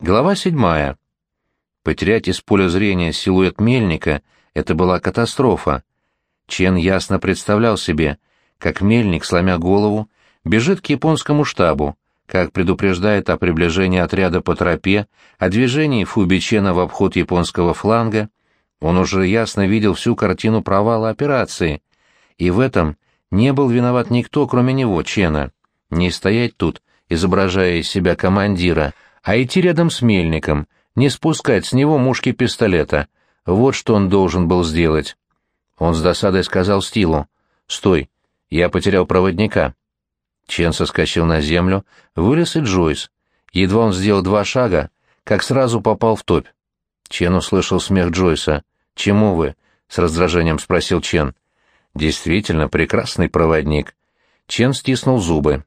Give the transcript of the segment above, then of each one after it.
Глава седьмая. Потерять из поля зрения силуэт мельника — это была катастрофа. Чен ясно представлял себе, как мельник, сломя голову, бежит к японскому штабу, как предупреждает о приближении отряда по тропе, о движении Фуби Чена в обход японского фланга. Он уже ясно видел всю картину провала операции, и в этом не был виноват никто, кроме него, Чена. Не стоять тут, изображая из себя командира — а идти рядом с мельником, не спускать с него мушки пистолета. Вот что он должен был сделать. Он с досадой сказал Стилу. «Стой, я потерял проводника». Чен соскочил на землю, вылез и Джойс. Едва он сделал два шага, как сразу попал в топь. Чен услышал смех Джойса. «Чему вы?» — с раздражением спросил Чен. «Действительно прекрасный проводник». Чен стиснул зубы.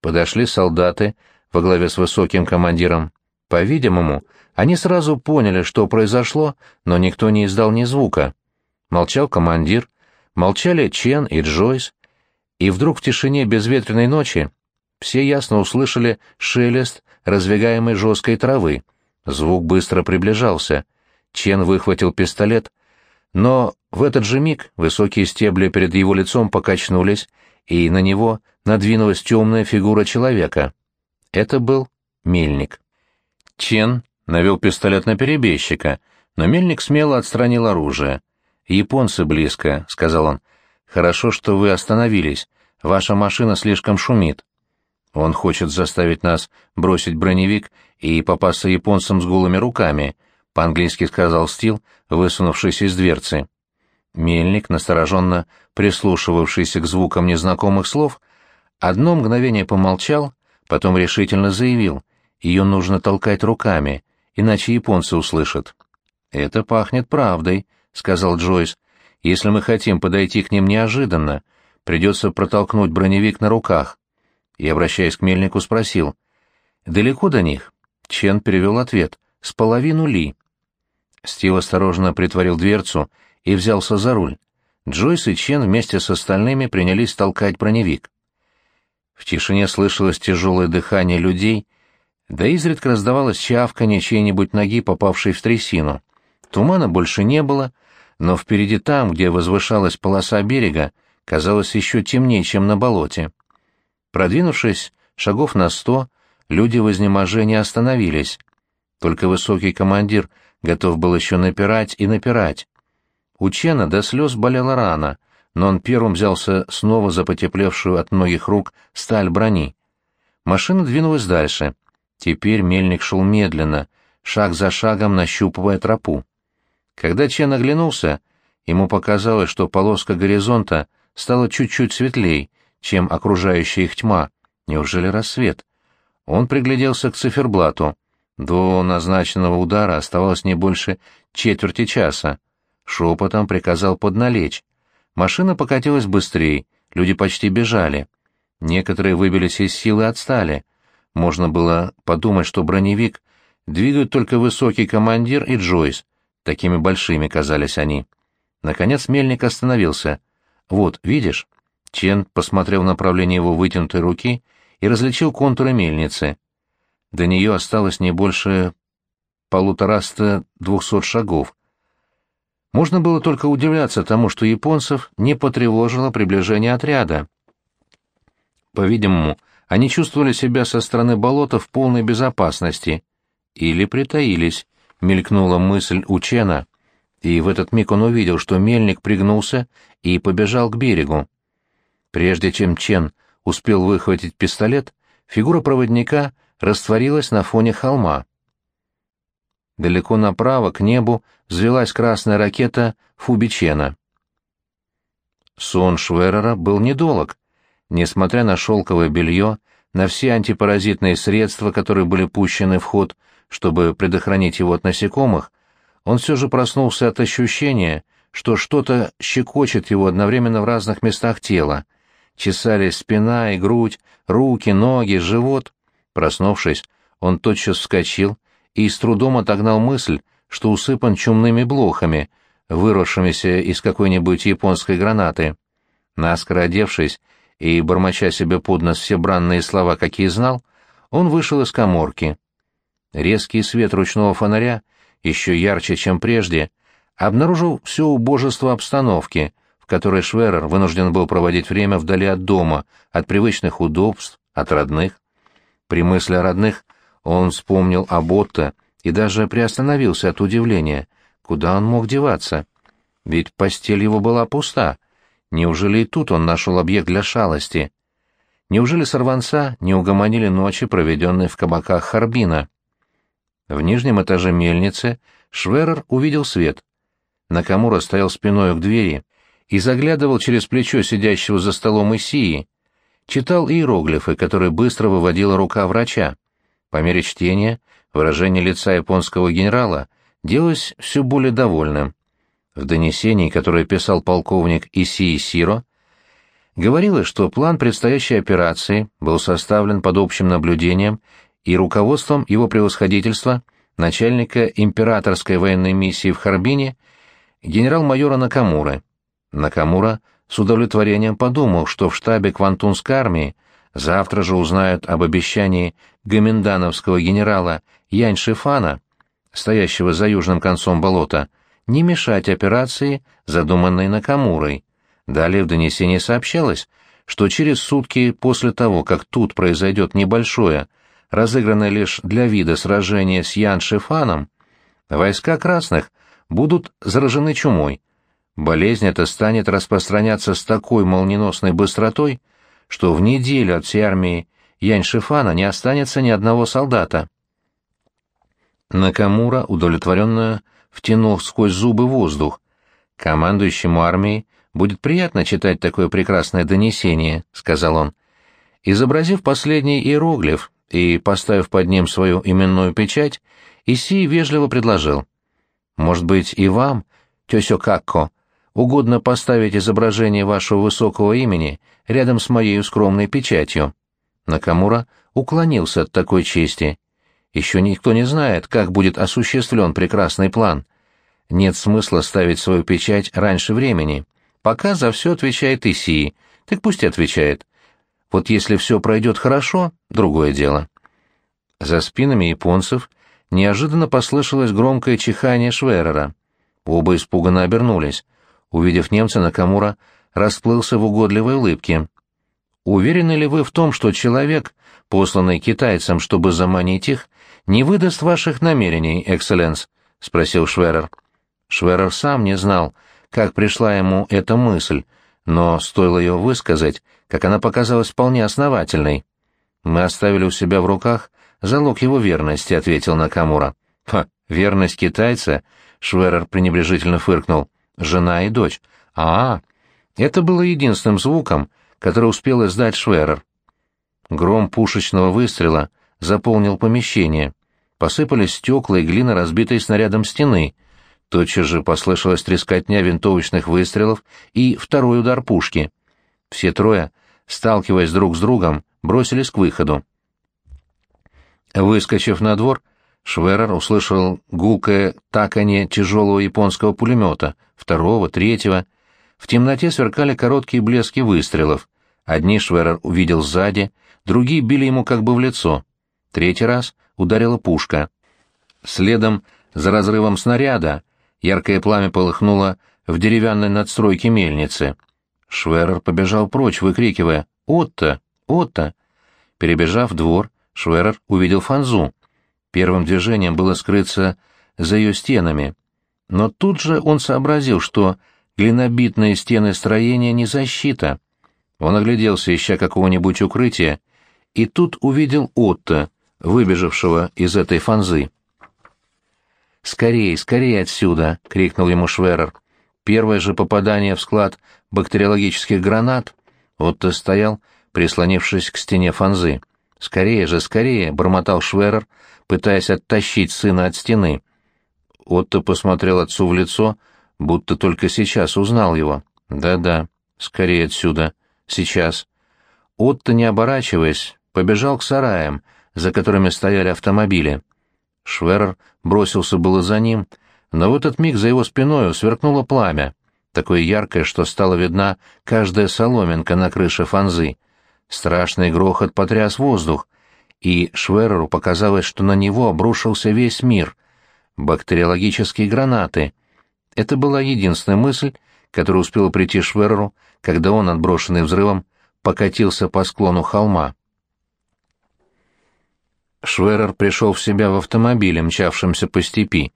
Подошли солдаты, во главе с высоким командиром. По-видимому, они сразу поняли, что произошло, но никто не издал ни звука. Молчал командир, молчали Чен и Джойс, и вдруг в тишине безветренной ночи все ясно услышали шелест раздвигаемой жесткой травы. Звук быстро приближался. Чен выхватил пистолет, но в этот же миг высокие стебли перед его лицом покачнулись, и на него надвинулась темная фигура человека. Это был мельник. Чен навел пистолет на перебежчика, но мельник смело отстранил оружие. «Японцы близко», — сказал он. «Хорошо, что вы остановились. Ваша машина слишком шумит». «Он хочет заставить нас бросить броневик и попасться японцам с голыми руками», — по-английски сказал Стил, высунувшись из дверцы. Мельник, настороженно прислушивавшийся к звукам незнакомых слов, одно мгновение помолчал Потом решительно заявил, ее нужно толкать руками, иначе японцы услышат. «Это пахнет правдой», — сказал Джойс. «Если мы хотим подойти к ним неожиданно, придется протолкнуть броневик на руках». И, обращаясь к мельнику, спросил. «Далеко до них?» Чен перевел ответ. «С половину ли?» Стив осторожно притворил дверцу и взялся за руль. Джойс и Чен вместе с остальными принялись толкать броневик. В тишине слышалось тяжелое дыхание людей, да изредка раздавалось чавканье чьей-нибудь ноги, попавшей в трясину. Тумана больше не было, но впереди там, где возвышалась полоса берега, казалось еще темнее, чем на болоте. Продвинувшись шагов на сто, люди в изнеможении остановились. Только высокий командир готов был еще напирать и напирать. У Чена до слез болела рана, но он первым взялся снова за потеплевшую от многих рук сталь брони. Машина двинулась дальше. Теперь мельник шел медленно, шаг за шагом нащупывая тропу. Когда Чен оглянулся, ему показалось, что полоска горизонта стала чуть-чуть светлей, чем окружающая их тьма. Неужели рассвет? Он пригляделся к циферблату. До назначенного удара оставалось не больше четверти часа. Шепотом приказал подналечь. Машина покатилась быстрее, люди почти бежали. Некоторые выбились из силы и отстали. Можно было подумать, что броневик двигают только высокий командир и Джойс. Такими большими казались они. Наконец мельник остановился. «Вот, видишь?» Чен посмотрел в направление его вытянутой руки и различил контуры мельницы. До нее осталось не больше полутораста двухсот шагов. Можно было только удивляться тому, что японцев не потревожило приближение отряда. По-видимому, они чувствовали себя со стороны болота в полной безопасности. Или притаились, мелькнула мысль у Чена, и в этот миг он увидел, что мельник пригнулся и побежал к берегу. Прежде чем Чен успел выхватить пистолет, фигура проводника растворилась на фоне холма. Далеко направо, к небу, взвелась красная ракета Фубичена. Сон Шверера был недолог. Несмотря на шелковое белье, на все антипаразитные средства, которые были пущены в ход, чтобы предохранить его от насекомых, он все же проснулся от ощущения, что что-то щекочет его одновременно в разных местах тела. Чесались спина и грудь, руки, ноги, живот. Проснувшись, он тотчас вскочил и с трудом отогнал мысль, что усыпан чумными блохами, выросшимися из какой-нибудь японской гранаты. Наскоро одевшись и бормоча себе под нос все бранные слова, какие знал, он вышел из коморки. резкий свет ручного фонаря, еще ярче, чем прежде, обнаружил все убожество обстановки, в которой Шверер вынужден был проводить время вдали от дома, от привычных удобств, от родных. При мысли о родных он вспомнил об Отто и даже приостановился от удивления, куда он мог деваться. Ведь постель его была пуста. Неужели и тут он нашел объект для шалости? Неужели сорванца не угомонили ночи, проведенные в кабаках Харбина? В нижнем этаже мельницы Шверер увидел свет. Накамура стоял спиной к двери и заглядывал через плечо сидящего за столом Исии, читал иероглифы, которые быстро выводила рука врача. По мере чтения выражение лица японского генерала делалось все более довольным. В донесении, которое писал полковник Исии Сиро, говорилось, что план предстоящей операции был составлен под общим наблюдением и руководством его превосходительства, начальника императорской военной миссии в Харбине, генерал-майора Накамуры. Накамура с удовлетворением подумал, что в штабе Квантунской армии завтра же узнают об обещании гомендановского генерала Янь Шифана, стоящего за южным концом болота, не мешать операции, задуманной Накамурой. Далее в донесении сообщалось, что через сутки после того, как тут произойдет небольшое, разыгранное лишь для вида сражение с Ян Шифаном, войска красных будут заражены чумой, Болезнь эта станет распространяться с такой молниеносной быстротой, что в неделю от всей армии Янь-Шифана не останется ни одного солдата. Накамура удовлетворенно втянул сквозь зубы воздух. «Командующему армией будет приятно читать такое прекрасное донесение», — сказал он. Изобразив последний иероглиф и поставив под ним свою именную печать, Иси вежливо предложил. «Может быть, и вам, тёсё Какко, угодно поставить изображение вашего высокого имени рядом с моей скромной печатью. Накамура уклонился от такой чести. Еще никто не знает, как будет осуществлен прекрасный план. Нет смысла ставить свою печать раньше времени. Пока за все отвечает Исии, так пусть отвечает. Вот если все пройдет хорошо, другое дело. За спинами японцев неожиданно послышалось громкое чихание Шверера. Оба испуганно обернулись. Увидев немца, Накамура расплылся в угодливой улыбке. «Уверены ли вы в том, что человек, посланный китайцам, чтобы заманить их, не выдаст ваших намерений, экселленс?» — спросил Шверер. Шверер сам не знал, как пришла ему эта мысль, но стоило ее высказать, как она показалась вполне основательной. «Мы оставили у себя в руках залог его верности», — ответил Накамура. «Ха, верность китайца?» — Шверер пренебрежительно фыркнул жена и дочь. А, это было единственным звуком, который успел издать Шверер. Гром пушечного выстрела заполнил помещение. Посыпались стекла и глина, разбитой снарядом стены. Тотчас же послышалась трескотня винтовочных выстрелов и второй удар пушки. Все трое, сталкиваясь друг с другом, бросились к выходу. Выскочив на двор, Шверер услышал гулкое таканье тяжелого японского пулемета, второго, третьего. В темноте сверкали короткие блески выстрелов. Одни Шверер увидел сзади, другие били ему как бы в лицо. Третий раз ударила пушка. Следом за разрывом снаряда яркое пламя полыхнуло в деревянной надстройке мельницы. Шверер побежал прочь, выкрикивая «Отто! Отто!». Перебежав двор, Шверер увидел Фанзу. Первым движением было скрыться за ее стенами. Но тут же он сообразил, что глинобитные стены строения не защита. Он огляделся, ища какого-нибудь укрытия, и тут увидел Отто, выбежавшего из этой фанзы. «Скорей, скорей отсюда!» — крикнул ему Шверер. Первое же попадание в склад бактериологических гранат Отто стоял, прислонившись к стене фанзы. «Скорее же, скорее!» — бормотал Шверер, пытаясь оттащить сына от стены. Отто посмотрел отцу в лицо, будто только сейчас узнал его. «Да-да, скорее отсюда. Сейчас». Отто, не оборачиваясь, побежал к сараям, за которыми стояли автомобили. Шверер бросился было за ним, но в этот миг за его спиной сверкнуло пламя, такое яркое, что стала видна каждая соломинка на крыше фанзы. Страшный грохот потряс воздух, и Швереру показалось, что на него обрушился весь мир. Бактериологические гранаты. Это была единственная мысль, которая успела прийти Швереру, когда он, отброшенный взрывом, покатился по склону холма. Шверер пришел в себя в автомобиле, мчавшемся по степи.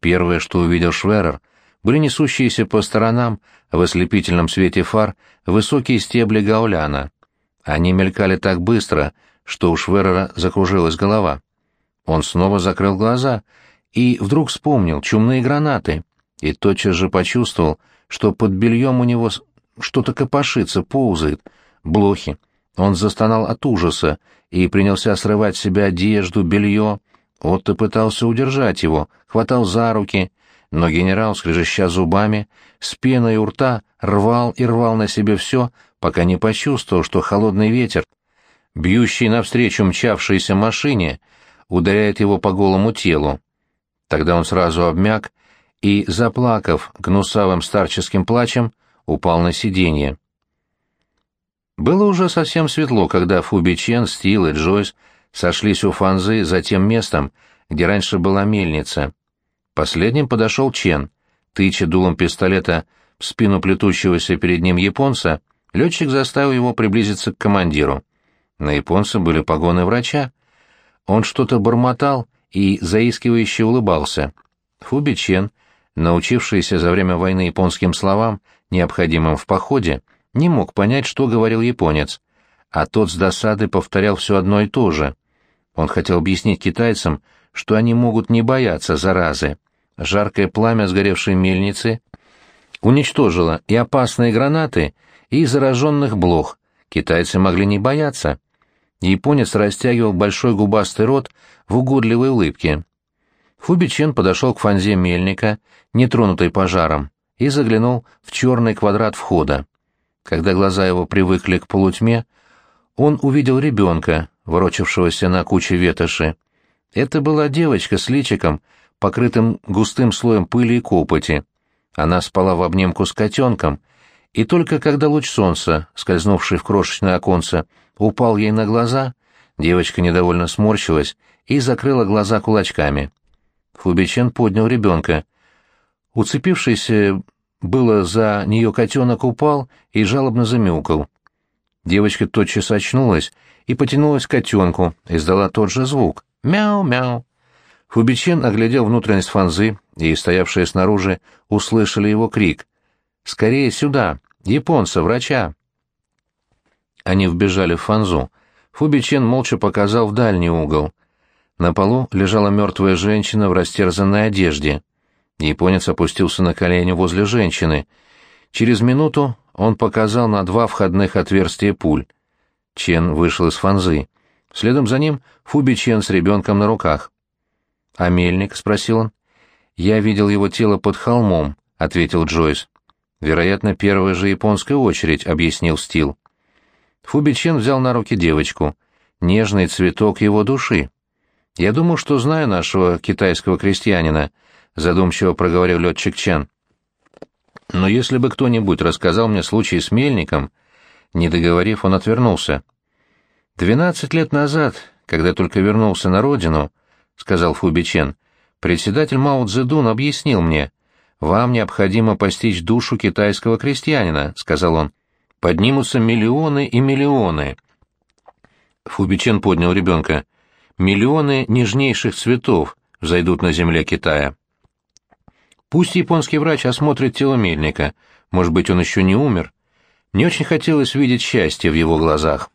Первое, что увидел Шверер, были несущиеся по сторонам в ослепительном свете фар высокие стебли гауляна. Они мелькали так быстро, что у Шверера закружилась голова. Он снова закрыл глаза и вдруг вспомнил чумные гранаты и тотчас же почувствовал, что под бельем у него что-то копошится, ползает, блохи. Он застонал от ужаса и принялся срывать с себя одежду, белье. Отто пытался удержать его, хватал за руки, но генерал, скрежеща зубами, с пеной у рта рвал и рвал на себе все, пока не почувствовал, что холодный ветер, бьющий навстречу мчавшейся машине, ударяет его по голому телу. Тогда он сразу обмяк и, заплакав гнусавым старческим плачем, упал на сиденье. Было уже совсем светло, когда Фуби Чен, Стил и Джойс сошлись у Фанзы за тем местом, где раньше была мельница. Последним подошел Чен. Тыча дулом пистолета в спину плетущегося перед ним японца, летчик заставил его приблизиться к командиру. На японце были погоны врача. Он что-то бормотал и заискивающе улыбался. Фуби Чен, научившийся за время войны японским словам, необходимым в походе, не мог понять, что говорил японец, а тот с досады повторял все одно и то же. Он хотел объяснить китайцам, что они могут не бояться заразы. Жаркое пламя сгоревшей мельницы уничтожило и опасные гранаты, и зараженных блох. Китайцы могли не бояться. Японец растягивал большой губастый рот в угодливой улыбке. Фубичен подошел к фанзе мельника, нетронутой пожаром, и заглянул в черный квадрат входа. Когда глаза его привыкли к полутьме, он увидел ребенка, ворочавшегося на куче ветоши. Это была девочка с личиком, покрытым густым слоем пыли и копоти. Она спала в обнимку с котенком, и только когда луч солнца, скользнувший в крошечное оконце, упал ей на глаза, девочка недовольно сморщилась и закрыла глаза кулачками. Фубичен поднял ребенка. Уцепившийся было за нее котенок упал и жалобно замяукал. Девочка тотчас очнулась и потянулась к котенку, издала тот же звук. «Мяу-мяу». Фубичен оглядел внутренность фанзы, и стоявшие снаружи услышали его крик. «Скорее сюда! Японца, врача!» Они вбежали в фанзу. Фубичен молча показал в дальний угол. На полу лежала мертвая женщина в растерзанной одежде. Японец опустился на колени возле женщины. Через минуту он показал на два входных отверстия пуль. Чен вышел из фанзы. Следом за ним Фуби Чен с ребенком на руках. «А мельник?» — спросил он. «Я видел его тело под холмом», — ответил Джойс. «Вероятно, первая же японская очередь», — объяснил Стил. Фуби Чен взял на руки девочку. Нежный цветок его души. «Я думаю, что знаю нашего китайского крестьянина», — задумчиво проговорил летчик Чен. «Но если бы кто-нибудь рассказал мне случай с мельником...» Не договорив, он отвернулся. «Двенадцать лет назад, когда только вернулся на родину, — сказал Фуби Чен, — председатель Мао Цзэдун объяснил мне. «Вам необходимо постичь душу китайского крестьянина», — сказал он. «Поднимутся миллионы и миллионы». Фуби Чен поднял ребенка. «Миллионы нежнейших цветов взойдут на земле Китая». Пусть японский врач осмотрит тело мельника, может быть, он еще не умер. Мне очень хотелось видеть счастье в его глазах.